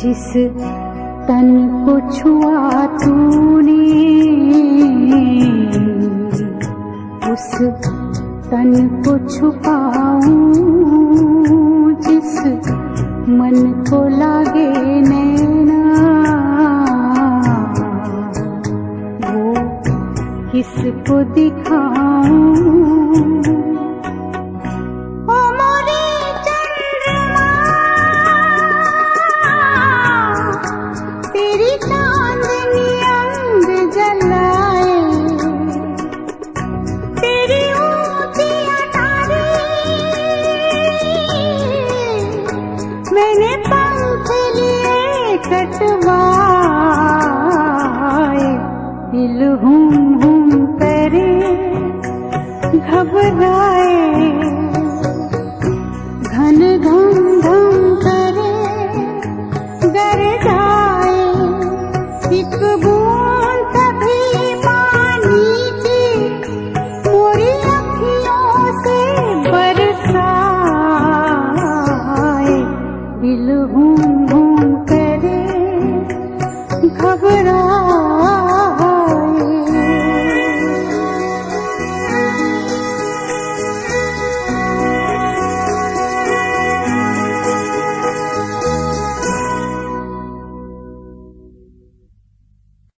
जिस तन को छुआ तूने, उस तन को छुपाऊं, जिस मन को लागे नैना, वो किसको दिखाऊँ? सचवाय दिल हुम हुम करे घबराए।